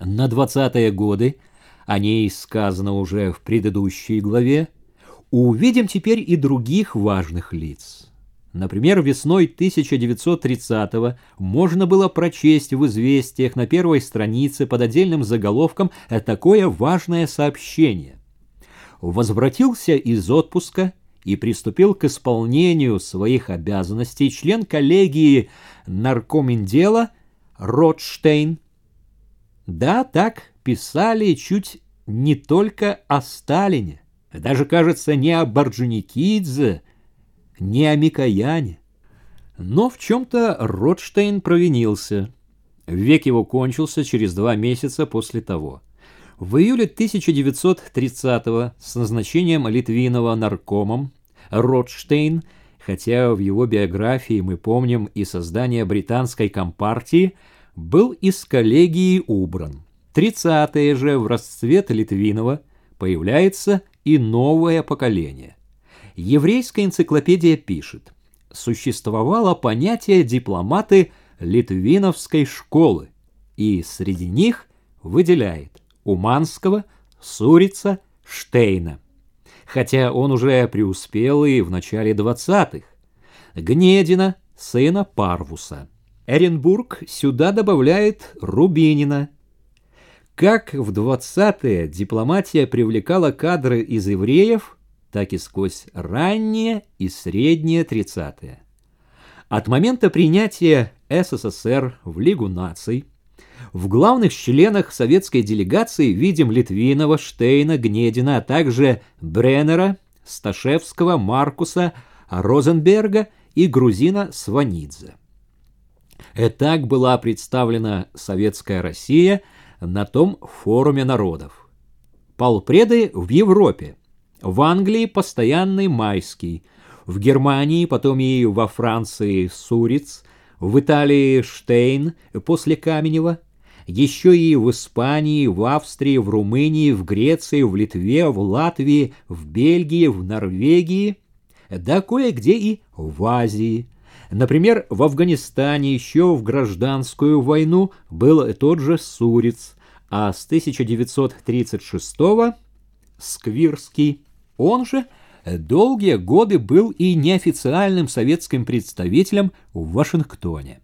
На 20-е годы, о ней сказано уже в предыдущей главе, увидим теперь и других важных лиц. Например, весной 1930-го можно было прочесть в «Известиях» на первой странице под отдельным заголовком такое важное сообщение. Возвратился из отпуска и приступил к исполнению своих обязанностей член коллегии наркоминдела Ротштейн. Да, так писали чуть не только о Сталине, даже, кажется, не о Орджоникидзе, не о Микояне. Но в чем-то Ротштейн провинился. Век его кончился через два месяца после того. В июле 1930-го с назначением Литвинова наркомом Ротштейн, хотя в его биографии мы помним и создание британской компартии, был из коллегии убран. 30-е же в расцвет Литвинова появляется и новое поколение. Еврейская энциклопедия пишет, существовало понятие дипломаты Литвиновской школы, и среди них выделяет Уманского, Сурица, Штейна. Хотя он уже преуспел и в начале 20-х. Гнедина, сына Парвуса. Эренбург сюда добавляет Рубинина. Как в 20-е дипломатия привлекала кадры из евреев – так и сквозь ранние и средние 30-е. От момента принятия СССР в Лигу наций в главных членах советской делегации видим Литвинова, Штейна, Гнедина, а также Бреннера, Сташевского, Маркуса, Розенберга и грузина Сванидзе. Так была представлена советская Россия на том форуме народов. Полпреды в Европе в Англии постоянный майский, в Германии, потом и во Франции Суриц, в Италии Штейн после Каменева, еще и в Испании, в Австрии, в Румынии, в Греции, в Литве, в Латвии, в Бельгии, в Норвегии, да кое-где и в Азии. Например, в Афганистане еще в гражданскую войну был тот же Суриц, а с 1936 Сквирский он же долгие годы был и неофициальным советским представителем в Вашингтоне.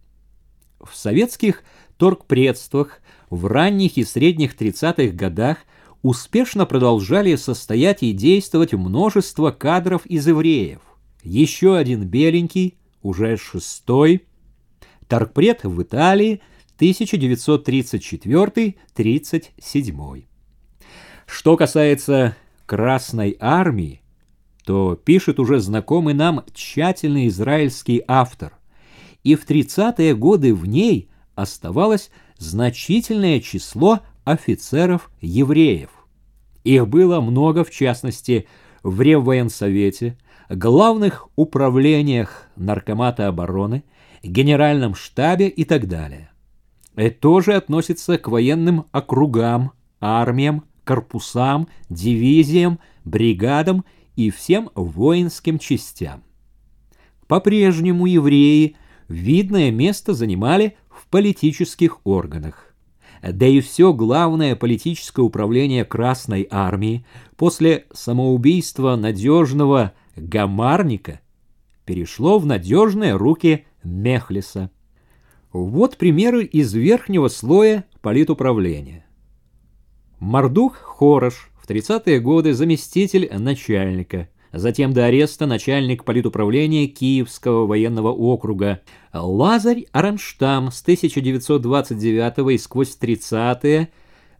В советских торгпредствах в ранних и средних 30-х годах успешно продолжали состоять и действовать множество кадров из евреев. Еще один беленький, уже шестой, торгпред в Италии 1934-37. Что касается Красной Армии, то пишет уже знакомый нам тщательный израильский автор. И в 30-е годы в ней оставалось значительное число офицеров-евреев. Их было много, в частности, в Реввоенсовете, главных управлениях Наркомата обороны, Генеральном штабе и так далее. Это тоже относится к военным округам, армиям, корпусам, дивизиям, бригадам и всем воинским частям. По-прежнему евреи видное место занимали в политических органах. Да и все главное политическое управление Красной Армии после самоубийства надежного Гамарника перешло в надежные руки Мехлиса. Вот примеры из верхнего слоя политуправления. Мардух Хорош, в 30-е годы заместитель начальника, затем до ареста начальник политуправления Киевского военного округа, Лазарь Аранштам с 1929 и сквозь 30-е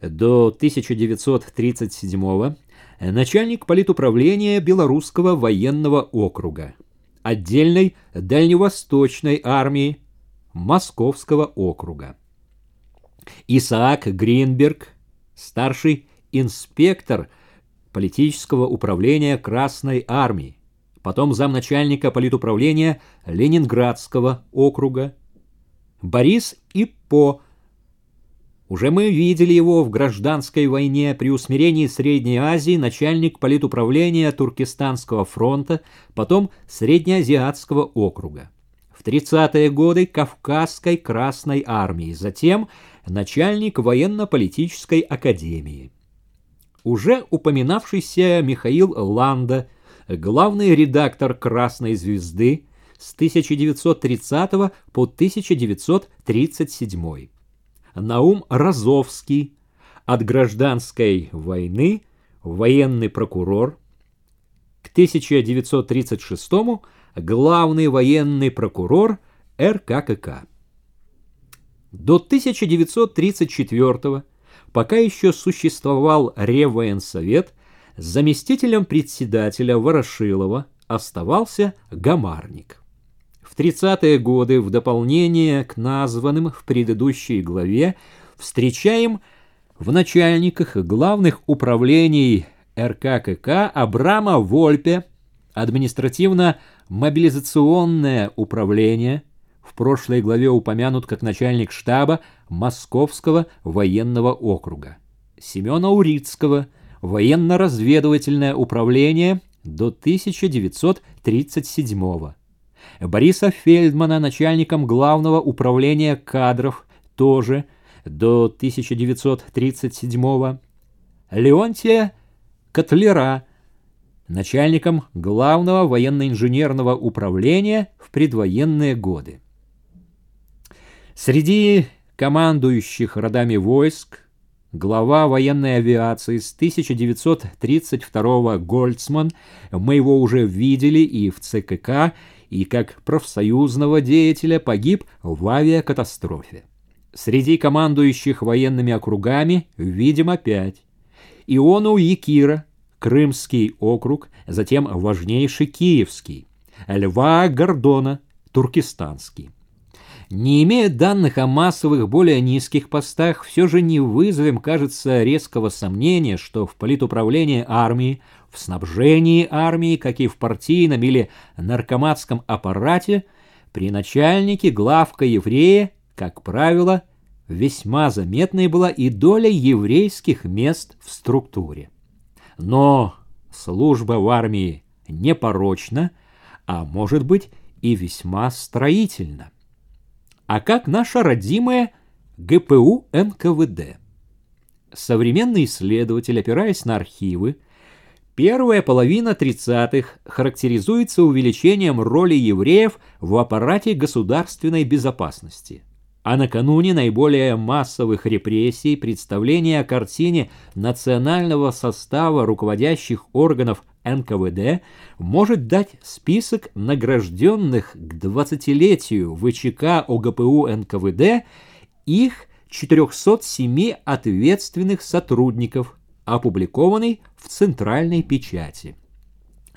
до 1937 начальник политуправления Белорусского военного округа, отдельной дальневосточной армии Московского округа. Исаак Гринберг – старший инспектор политического управления Красной Армии, потом замначальника политуправления Ленинградского округа. Борис Иппо. Уже мы видели его в гражданской войне при усмирении Средней Азии, начальник политуправления Туркестанского фронта, потом Среднеазиатского округа. В 30-е годы Кавказской Красной Армии, затем начальник военно-политической академии. Уже упоминавшийся Михаил Ланда, главный редактор «Красной звезды» с 1930 по 1937. Наум Розовский, от гражданской войны военный прокурор, к 1936 главный военный прокурор РККК. До 1934 пока еще существовал Реввоенсовет, заместителем председателя Ворошилова оставался Гамарник. В 30-е годы в дополнение к названным в предыдущей главе встречаем в начальниках главных управлений РККК Абрама Вольпе, административно-мобилизационное управление, в прошлой главе упомянут как начальник штаба Московского военного округа, Семена Урицкого, военно-разведывательное управление до 1937 года, Бориса Фельдмана начальником главного управления кадров тоже – до 1937 Леонтия Котлера, начальником главного военно-инженерного управления в предвоенные годы. Среди командующих родами войск глава военной авиации с 1932 Гольцман, мы его уже видели и в ЦКК, и как профсоюзного деятеля погиб в авиакатастрофе. Среди командующих военными округами видим опять Иону Якира, Крымский округ, затем важнейший Киевский, Льва Гордона, Туркестанский. Не имея данных о массовых более низких постах, все же не вызовем, кажется, резкого сомнения, что в политуправлении армии, в снабжении армии, как и в партийном или наркоматском аппарате, при начальнике главка еврея как правило, весьма заметной была и доля еврейских мест в структуре. Но служба в армии непорочна, а может быть и весьма строительна. А как наша родимая ГПУ НКВД? Современный исследователь, опираясь на архивы, первая половина 30-х характеризуется увеличением роли евреев в аппарате государственной безопасности – а накануне наиболее массовых репрессий представление о картине национального состава руководящих органов НКВД может дать список награжденных к 20-летию ВЧК ОГПУ НКВД их 407 ответственных сотрудников, опубликованный в центральной печати.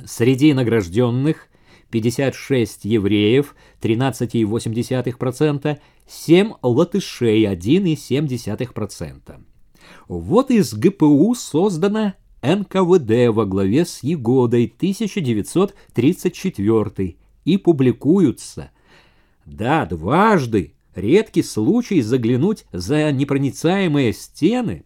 Среди награжденных 56 евреев, 13,8%, 7 латышей, 1,7%. Вот из ГПУ создана НКВД во главе с Егодой 1934 и публикуются. Да, дважды, редкий случай заглянуть за непроницаемые стены,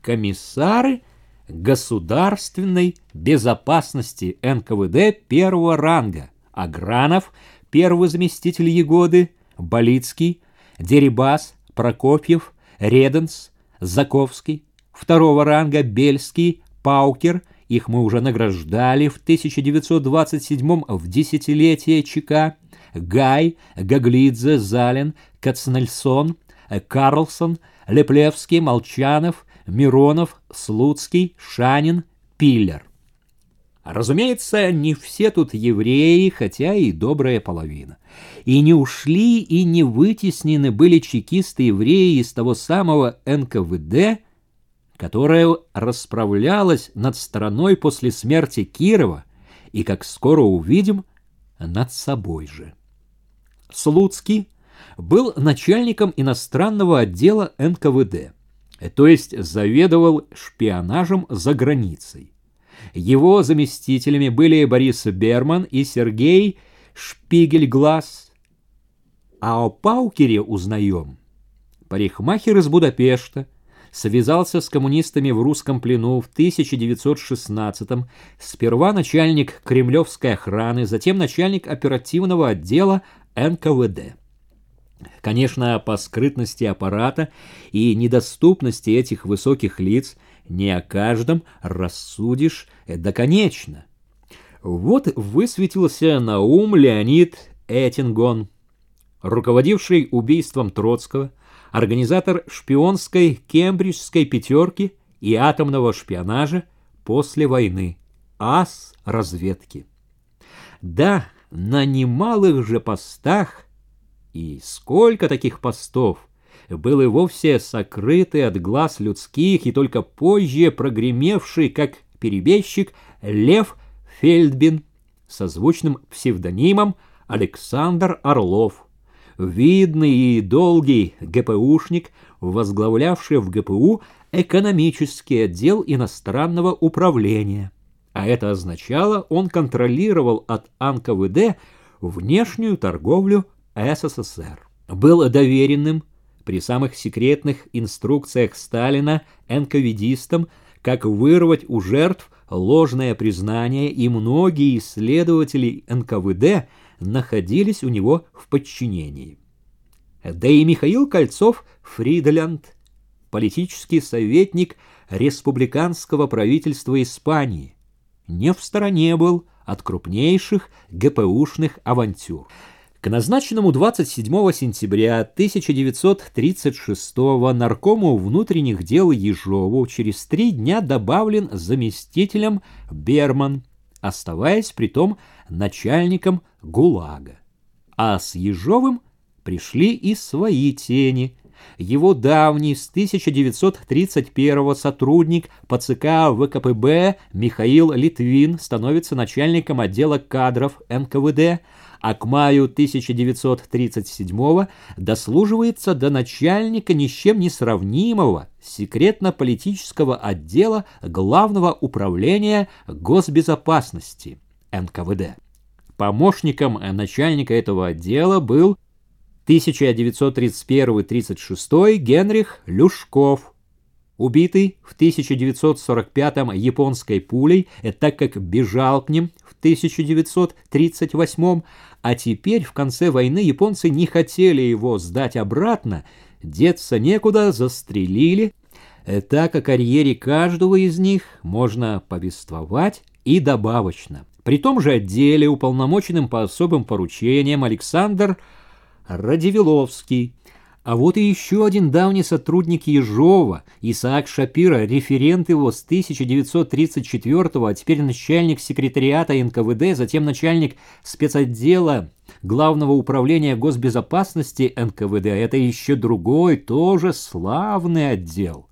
комиссары государственной безопасности НКВД первого ранга – Агранов, первый заместитель Егоды, Болицкий, Дерибас, Прокопьев, Реденс, Заковский, второго ранга Бельский, Паукер, их мы уже награждали в 1927 в десятилетие ЧК, Гай, Гаглидзе, Залин, Кацнельсон, Карлсон, Леплевский, Молчанов, Миронов, Слуцкий, Шанин, Пиллер. Разумеется, не все тут евреи, хотя и добрая половина. И не ушли, и не вытеснены были чекисты-евреи из того самого НКВД, которое расправлялось над страной после смерти Кирова и, как скоро увидим, над собой же. Слуцкий был начальником иностранного отдела НКВД, то есть заведовал шпионажем за границей. Его заместителями были Борис Берман и Сергей Шпигельглаз. А о Паукере узнаем. Парикмахер из Будапешта связался с коммунистами в русском плену в 1916-м, сперва начальник кремлевской охраны, затем начальник оперативного отдела НКВД. Конечно, по скрытности аппарата и недоступности этих высоких лиц не о каждом рассудишь доконечно. Вот высветился на ум Леонид Этингон, руководивший убийством Троцкого, организатор шпионской кембриджской пятерки и атомного шпионажа после войны, ас разведки. Да, на немалых же постах, и сколько таких постов, был и вовсе сокрытый от глаз людских и только позже прогремевший, как перебежчик, Лев Фельдбин, созвучным псевдонимом Александр Орлов, видный и долгий ГПУшник, возглавлявший в ГПУ экономический отдел иностранного управления. А это означало, он контролировал от НКВД внешнюю торговлю СССР. Был доверенным при самых секретных инструкциях Сталина НКВДистам, как вырвать у жертв ложное признание, и многие исследователи НКВД находились у него в подчинении. Да и Михаил Кольцов Фридлянд, политический советник республиканского правительства Испании, не в стороне был от крупнейших ГПУшных авантюр. К назначенному 27 сентября 1936 наркому внутренних дел Ежову через три дня добавлен заместителем Берман, оставаясь при том начальником ГУЛАГа. А с Ежовым пришли и свои тени. Его давний с 1931 сотрудник по ЦК ВКПБ Михаил Литвин становится начальником отдела кадров НКВД, а к маю 1937 дослуживается до начальника ни с чем не сравнимого секретно-политического отдела Главного управления госбезопасности НКВД. Помощником начальника этого отдела был 1931-36 Генрих Люшков, убитый в 1945 японской пулей, так как бежал к ним в 1938 а теперь в конце войны японцы не хотели его сдать обратно, деться некуда, застрелили. Так о карьере каждого из них можно повествовать и добавочно. При том же отделе, уполномоченным по особым поручениям, Александр Радивиловский. А вот и еще один давний сотрудник Ежова, Исаак Шапира, референт его с 1934 а теперь начальник секретариата НКВД, затем начальник спецотдела Главного управления госбезопасности НКВД. Это еще другой, тоже славный отдел.